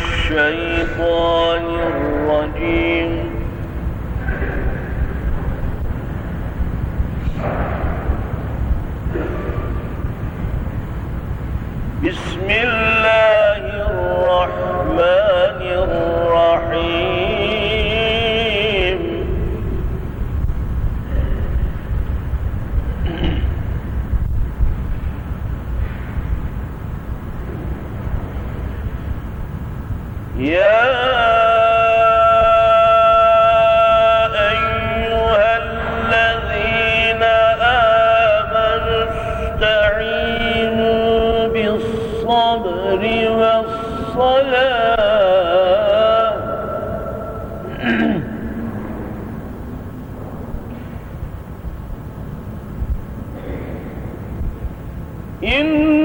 الشيطان الرجيم. وأستعينوا بالصبر والصلاة. إن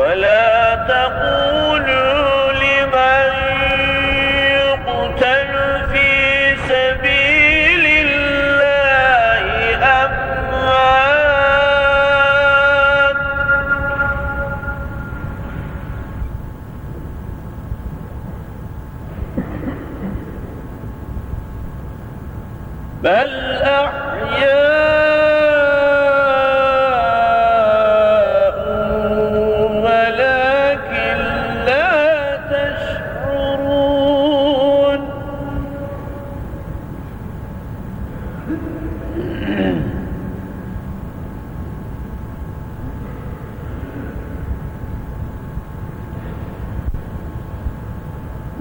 ولا تقولوا لمن يقتل في سبيل الله بل أحيان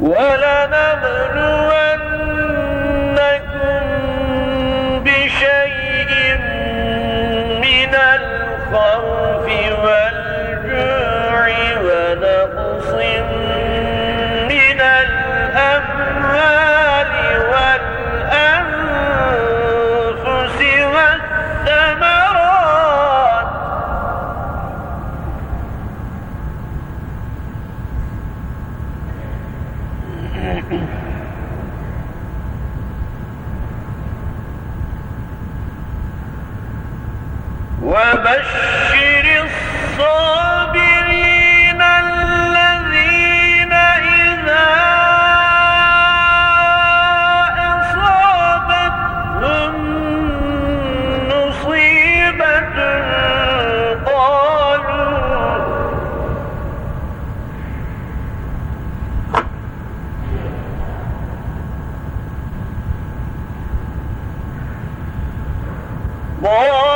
ولنبلو وبشر more.